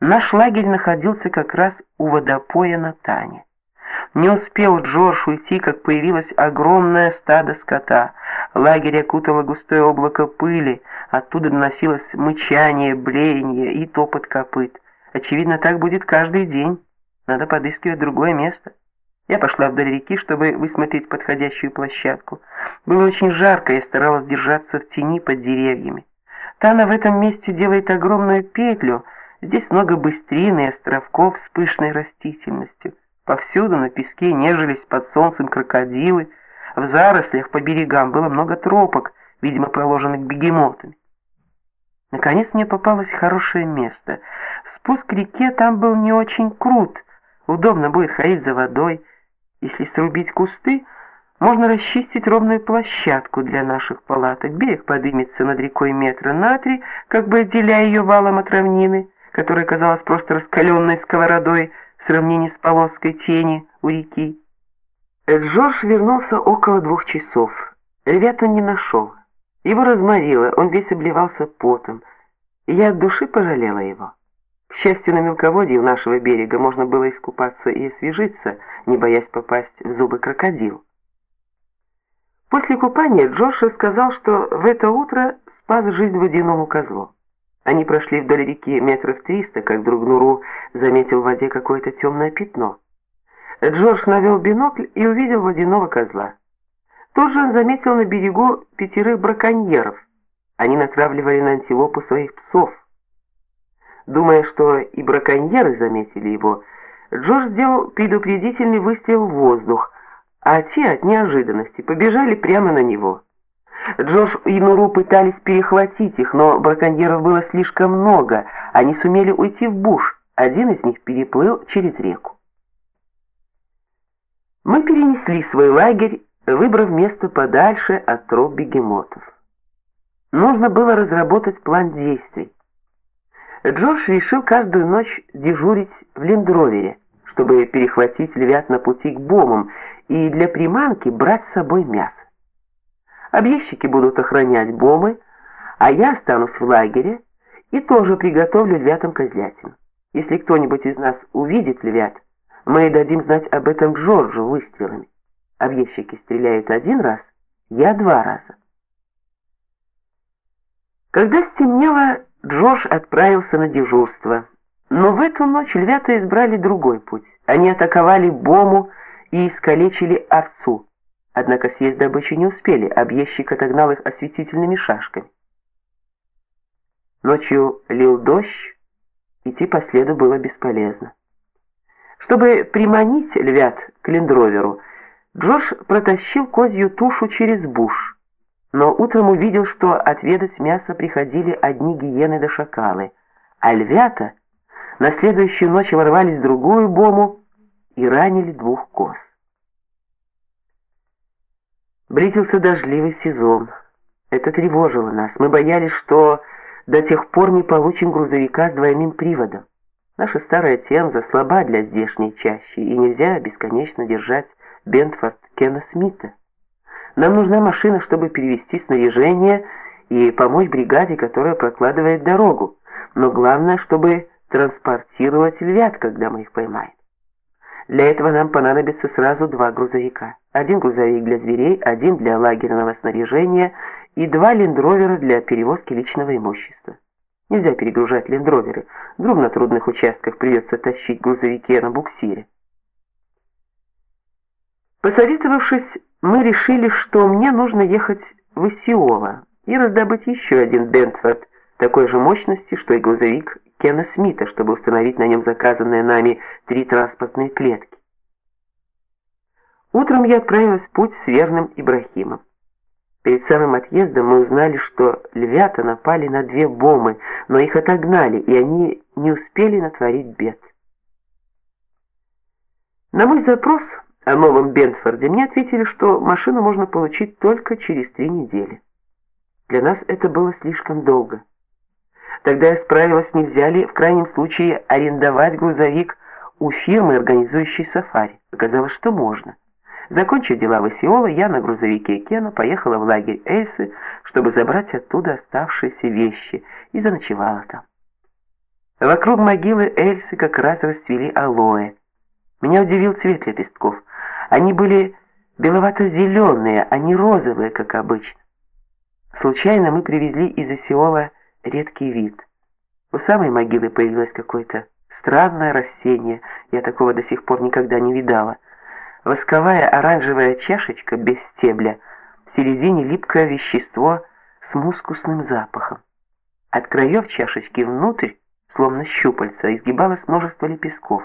Наш лагерь находился как раз у водопоя на Тане. Не успел Джордж уйти, как появилось огромное стадо скота. Лагерь окутало густое облако пыли, оттуда доносилось мычание, блеяние и топот копыт. Очевидно, так будет каждый день. Надо подыскивать другое место. Я пошла вдоль реки, чтобы высмотреть подходящую площадку. Было очень жарко, я старалась держаться в тени под деревьями. Тана в этом месте делает огромную петлю. Здесь много быстрин и островков с пышной растительностью. Повсюду на песке нежились под солнцем крокодилы. В зарослях по берегам было много тропок, видимо, проложенных бегемотами. Наконец мне попалось хорошее место. Спуск к реке там был не очень крут. Удобно будет ходить за водой. Если срубить кусты, можно расчистить ровную площадку для наших палаток. Берег поднимется над рекой метра на три, как бы отделяя ее валом от равнины, которая казалась просто раскаленной сковородой в сравнении с полоской тени у реки. Джордж вернулся около двух часов. Ребят он не нашел. Его разморило, он весь обливался потом, и я от души пожалела его. К счастью, на мелководье у нашего берега можно было искупаться и освежиться, не боясь попасть в зубы крокодил. После купания Джош рассказал, что в это утро спас жизнь водяному козлу. Они прошли вдоль реки метров триста, как вдруг Нуру заметил в воде какое-то темное пятно. Джордж навел бинокль и увидел водяного козла. Тут же он заметил на берегу пятерых браконьеров. Они натравливали на антилопу своих псов. Думая, что и браконьеры заметили его, Джордж сделал предупредительный выстрел в воздух, а те от неожиданности побежали прямо на него. Джош и Нуру пытались перехватить их, но браконьеров было слишком много, они сумели уйти в буш, один из них переплыл через реку. Мы перенесли свой лагерь, выбрав место подальше от троп бегемотов. Нужно было разработать план действий. Джордж решил каждую ночь дежурить в лендровере, чтобы перехватить львят на пути к бомам и для приманки брать с собой мясо. Объездчики будут охранять бомы, а я останусь в лагере и тоже приготовлю львятам козлятину. Если кто-нибудь из нас увидит львят, мы дадим знать об этом Джорджу выстрелами. Объездчики стреляют один раз, я два раза. Когда стемнело, Джордж отправился на дежурство. Но в эту ночь львята избрали другой путь. Они атаковали Бому и искалечили овцу. Однако съесть добычу не успели, объездчик отогнал их осветительными шашками. Ночью лил дождь, идти по следу было бесполезно. Чтобы приманить львят к лендроверу, Джордж протащил козью тушу через буш, но утром увидел, что отведать мясо приходили одни гиены да шакалы, а львята на следующую ночь ворвались в другую бому и ранили двух коз. Близился дождливый сезон. Это тревожило нас. Мы боялись, что до тех пор не получим грузовика с двойным приводом. Наша старая Темза слаба для здешней чащи, и нельзя бесконечно держать Бентфорд Кена Смита. Нам нужна машина, чтобы перевести снаряжение и помочь бригаде, которая прокладывает дорогу. Но главное, чтобы транспортировать львят, когда мы их поймаем. Для этого нам понадобится сразу два грузовика. Один грузовик для зверей, один для лагерного снаряжения и два лендровера для перевозки личного имущества. Нельзя перегружать лендроверы. Вдруг на трудных участках придется тащить грузовики на буксире. Посоветовавшись, мы решили, что мне нужно ехать в Исиола и раздобыть еще один Бентфорд такой же мощности, что и грузовик Кена Смита, чтобы установить на нем заказанные нами три транспортные клетки. Утром я отправилась в путь с верным Ибрахимом. Перед самым отъездом мы узнали, что львята напали на две бомбы, но их отогнали, и они не успели натворить бед. На мой запрос о новом Бентфорде мне ответили, что машину можно получить только через три недели. Для нас это было слишком долго. Тогда я справилась, нельзя ли в крайнем случае арендовать грузовик у фирмы, организующей сафари. Оказалось, что можно. Закончив дела в Исиола, я на грузовике Кена поехала в лагерь Эльсы, чтобы забрать оттуда оставшиеся вещи, и заночевала там. Вокруг могилы Эльсы как раз расцвели алоэ. Меня удивил цвет лепестков. Они были беловато-зеленые, а не розовые, как обычно. Случайно мы привезли из Осиола редкий вид. У самой могилы появилось какое-то странное растение, я такого до сих пор никогда не видала. Восковая оранжевая чашечка без стебля, в середине липкое вещество с мускусным запахом. От краев чашечки внутрь словно щупальца, изгибалось множество лепестков.